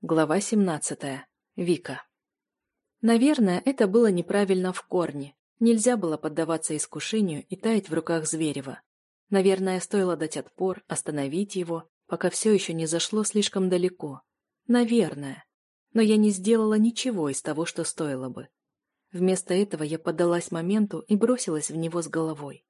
Глава 17. Вика. Наверное, это было неправильно в корне. Нельзя было поддаваться искушению и таять в руках Зверева. Наверное, стоило дать отпор, остановить его, пока все еще не зашло слишком далеко. Наверное. Но я не сделала ничего из того, что стоило бы. Вместо этого я поддалась моменту и бросилась в него с головой.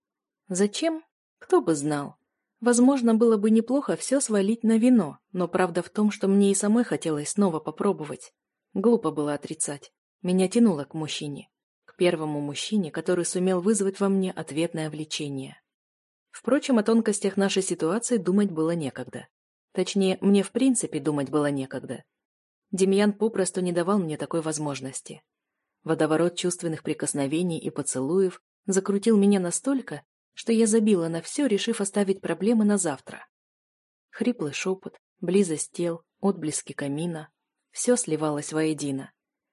Зачем? Кто бы знал. Возможно, было бы неплохо все свалить на вино, но правда в том, что мне и самой хотелось снова попробовать. Глупо было отрицать. Меня тянуло к мужчине. К первому мужчине, который сумел вызвать во мне ответное влечение. Впрочем, о тонкостях нашей ситуации думать было некогда. Точнее, мне в принципе думать было некогда. Демьян попросту не давал мне такой возможности. Водоворот чувственных прикосновений и поцелуев закрутил меня настолько, что я забила на все, решив оставить проблемы на завтра. Хриплый шепот, близость тел, отблески камина — все сливалось воедино.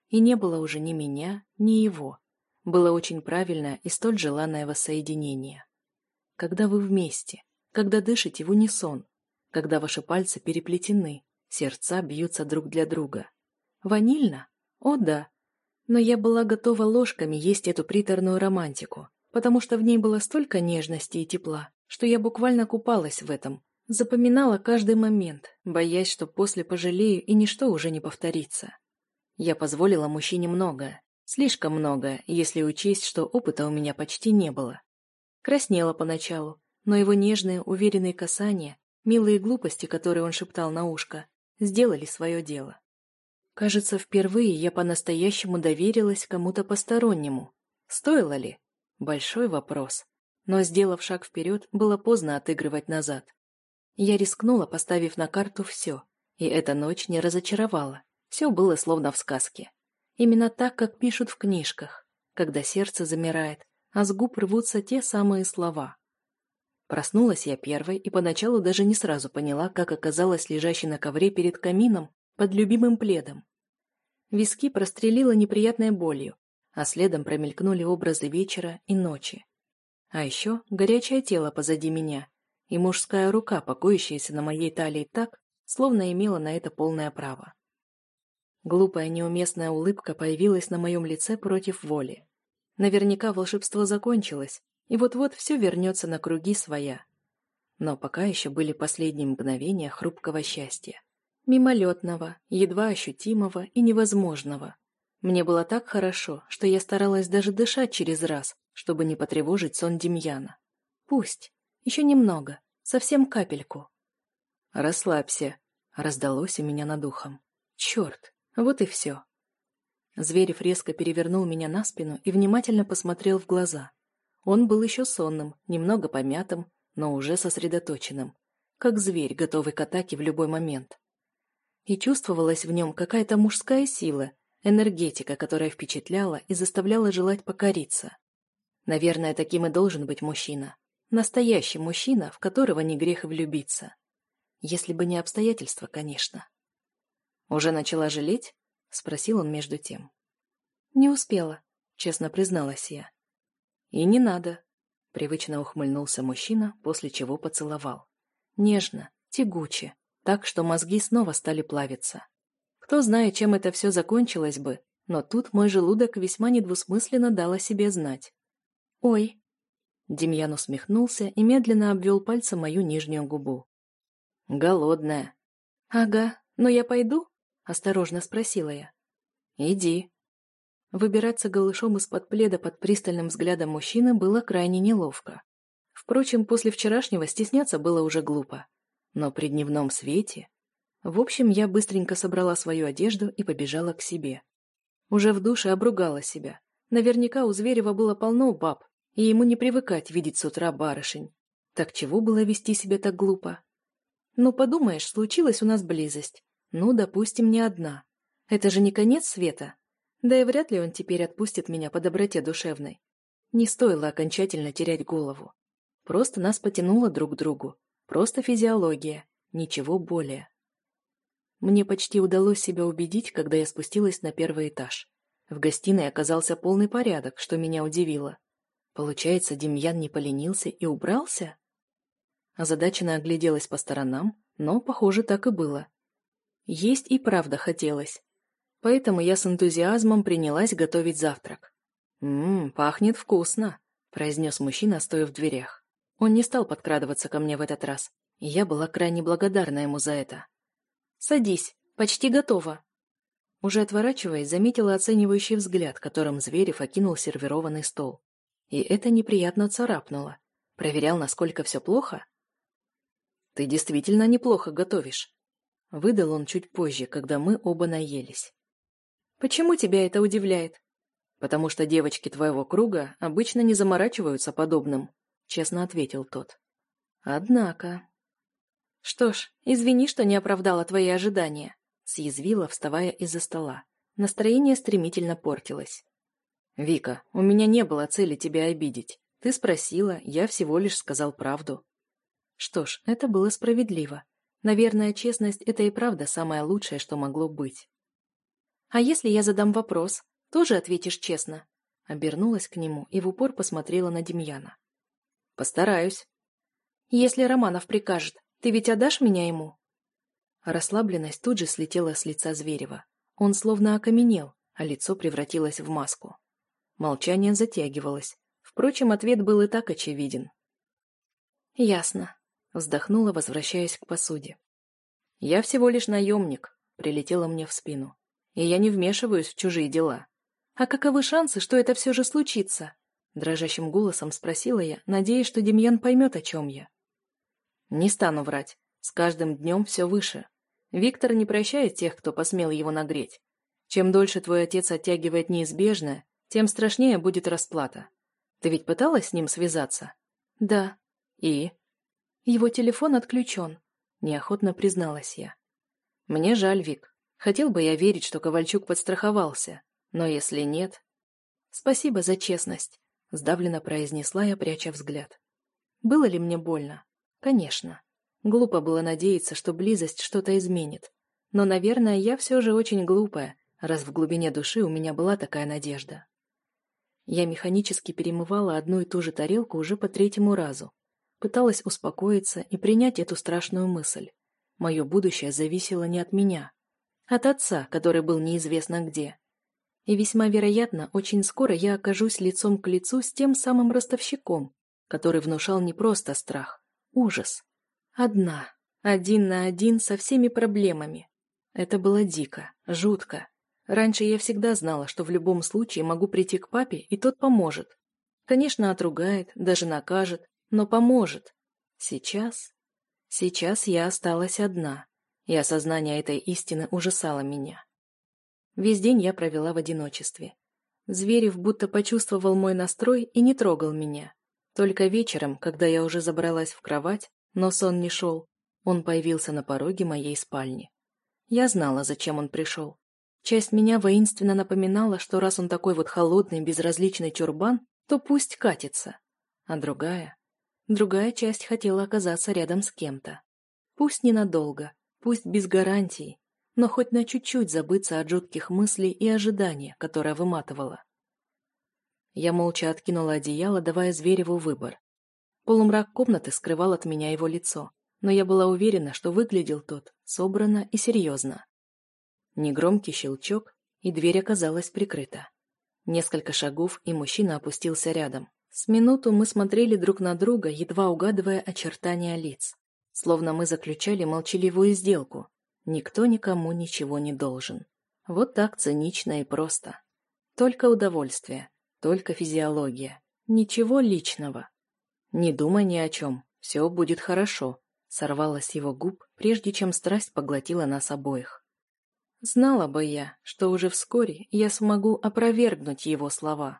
И не было уже ни меня, ни его. Было очень правильное и столь желанное воссоединение. Когда вы вместе, когда дышите в унисон, когда ваши пальцы переплетены, сердца бьются друг для друга. Ванильно? О да. Но я была готова ложками есть эту приторную романтику, потому что в ней было столько нежности и тепла, что я буквально купалась в этом, запоминала каждый момент, боясь, что после пожалею и ничто уже не повторится. Я позволила мужчине многое, слишком многое, если учесть, что опыта у меня почти не было. Краснела поначалу, но его нежные, уверенные касания, милые глупости, которые он шептал на ушко, сделали свое дело. Кажется, впервые я по-настоящему доверилась кому-то постороннему. Стоило ли? Большой вопрос. Но, сделав шаг вперед, было поздно отыгрывать назад. Я рискнула, поставив на карту все. И эта ночь не разочаровала. Все было словно в сказке. Именно так, как пишут в книжках, когда сердце замирает, а с губ рвутся те самые слова. Проснулась я первой и поначалу даже не сразу поняла, как оказалась лежащей на ковре перед камином под любимым пледом. Виски прострелила неприятной болью, а следом промелькнули образы вечера и ночи. А еще горячее тело позади меня и мужская рука, покоящаяся на моей талии так, словно имела на это полное право. Глупая неуместная улыбка появилась на моем лице против воли. Наверняка волшебство закончилось, и вот-вот все вернется на круги своя. Но пока еще были последние мгновения хрупкого счастья. Мимолетного, едва ощутимого и невозможного, мне было так хорошо, что я старалась даже дышать через раз, чтобы не потревожить сон Демьяна. Пусть. Еще немного. Совсем капельку. «Расслабься», — раздалось у меня над ухом. «Черт, вот и все». Зверев резко перевернул меня на спину и внимательно посмотрел в глаза. Он был еще сонным, немного помятым, но уже сосредоточенным, как зверь, готовый к атаке в любой момент. И чувствовалась в нем какая-то мужская сила, Энергетика, которая впечатляла и заставляла желать покориться. Наверное, таким и должен быть мужчина. Настоящий мужчина, в которого не грех влюбиться. Если бы не обстоятельства, конечно. «Уже начала жалеть?» — спросил он между тем. «Не успела», — честно призналась я. «И не надо», — привычно ухмыльнулся мужчина, после чего поцеловал. Нежно, тягуче, так, что мозги снова стали плавиться. Кто знает, чем это все закончилось бы, но тут мой желудок весьма недвусмысленно дал о себе знать. «Ой!» Демьян усмехнулся и медленно обвел пальцем мою нижнюю губу. «Голодная». «Ага, но я пойду?» – осторожно спросила я. «Иди». Выбираться голышом из-под пледа под пристальным взглядом мужчины было крайне неловко. Впрочем, после вчерашнего стесняться было уже глупо. Но при дневном свете в общем, я быстренько собрала свою одежду и побежала к себе. Уже в душе обругала себя. Наверняка у Зверева было полно баб, и ему не привыкать видеть с утра барышень. Так чего было вести себя так глупо? Ну, подумаешь, случилась у нас близость. Ну, допустим, не одна. Это же не конец света. Да и вряд ли он теперь отпустит меня по доброте душевной. Не стоило окончательно терять голову. Просто нас потянуло друг к другу. Просто физиология. Ничего более. Мне почти удалось себя убедить, когда я спустилась на первый этаж. В гостиной оказался полный порядок, что меня удивило. Получается, Демьян не поленился и убрался? Озадаченно огляделась по сторонам, но, похоже, так и было. Есть и правда хотелось. Поэтому я с энтузиазмом принялась готовить завтрак. «Ммм, пахнет вкусно», — произнес мужчина, стоя в дверях. Он не стал подкрадываться ко мне в этот раз, и я была крайне благодарна ему за это. «Садись, почти готово». Уже отворачиваясь, заметила оценивающий взгляд, которым Зверев окинул сервированный стол. И это неприятно царапнуло. Проверял, насколько все плохо? «Ты действительно неплохо готовишь», — выдал он чуть позже, когда мы оба наелись. «Почему тебя это удивляет?» «Потому что девочки твоего круга обычно не заморачиваются подобным», — честно ответил тот. «Однако...» «Что ж, извини, что не оправдала твои ожидания», — съязвила, вставая из-за стола. Настроение стремительно портилось. «Вика, у меня не было цели тебя обидеть. Ты спросила, я всего лишь сказал правду». Что ж, это было справедливо. Наверное, честность – это и правда самое лучшее, что могло быть. «А если я задам вопрос, тоже ответишь честно?» Обернулась к нему и в упор посмотрела на Демьяна. «Постараюсь». «Если Романов прикажет, ты ведь отдашь меня ему?» Расслабленность тут же слетела с лица Зверева. Он словно окаменел, а лицо превратилось в маску. Молчание затягивалось. Впрочем, ответ был и так очевиден. «Ясно», — вздохнула, возвращаясь к посуде. «Я всего лишь наемник», — прилетела мне в спину. «И я не вмешиваюсь в чужие дела». «А каковы шансы, что это все же случится?» Дрожащим голосом спросила я, надеясь, что Демьян поймет, о чем я. «Не стану врать. С каждым днем все выше. Виктор не прощает тех, кто посмел его нагреть. Чем дольше твой отец оттягивает неизбежное, тем страшнее будет расплата. Ты ведь пыталась с ним связаться? Да. И? Его телефон отключен, неохотно призналась я. Мне жаль, Вик. Хотел бы я верить, что Ковальчук подстраховался, но если нет... Спасибо за честность, сдавленно произнесла я, пряча взгляд. Было ли мне больно? Конечно. Глупо было надеяться, что близость что-то изменит. Но, наверное, я все же очень глупая, раз в глубине души у меня была такая надежда. Я механически перемывала одну и ту же тарелку уже по третьему разу. Пыталась успокоиться и принять эту страшную мысль. Мое будущее зависело не от меня. От отца, который был неизвестно где. И весьма вероятно, очень скоро я окажусь лицом к лицу с тем самым ростовщиком, который внушал не просто страх, ужас. Одна, один на один со всеми проблемами. Это было дико, жутко. Раньше я всегда знала, что в любом случае могу прийти к папе, и тот поможет. Конечно, отругает, даже накажет, но поможет. Сейчас... Сейчас я осталась одна, и осознание этой истины ужасало меня. Весь день я провела в одиночестве. Зверев будто почувствовал мой настрой и не трогал меня. Только вечером, когда я уже забралась в кровать, но сон не шел, он появился на пороге моей спальни. Я знала, зачем он пришел. Часть меня воинственно напоминала, что раз он такой вот холодный, безразличный чурбан, то пусть катится. А другая... Другая часть хотела оказаться рядом с кем-то. Пусть ненадолго, пусть без гарантий, но хоть на чуть-чуть забыться от жутких мыслей и ожидания, которое выматывало. Я молча откинула одеяло, давая Звереву выбор. Полумрак комнаты скрывал от меня его лицо, но я была уверена, что выглядел тот собранно и серьезно. Негромкий щелчок, и дверь оказалась прикрыта. Несколько шагов, и мужчина опустился рядом. С минуту мы смотрели друг на друга, едва угадывая очертания лиц. Словно мы заключали молчаливую сделку. Никто никому ничего не должен. Вот так цинично и просто. Только удовольствие, только физиология. Ничего личного. Не думай ни о чем, все будет хорошо. Сорвалась его губ, прежде чем страсть поглотила нас обоих. Знала бы я, что уже вскоре я смогу опровергнуть его слова.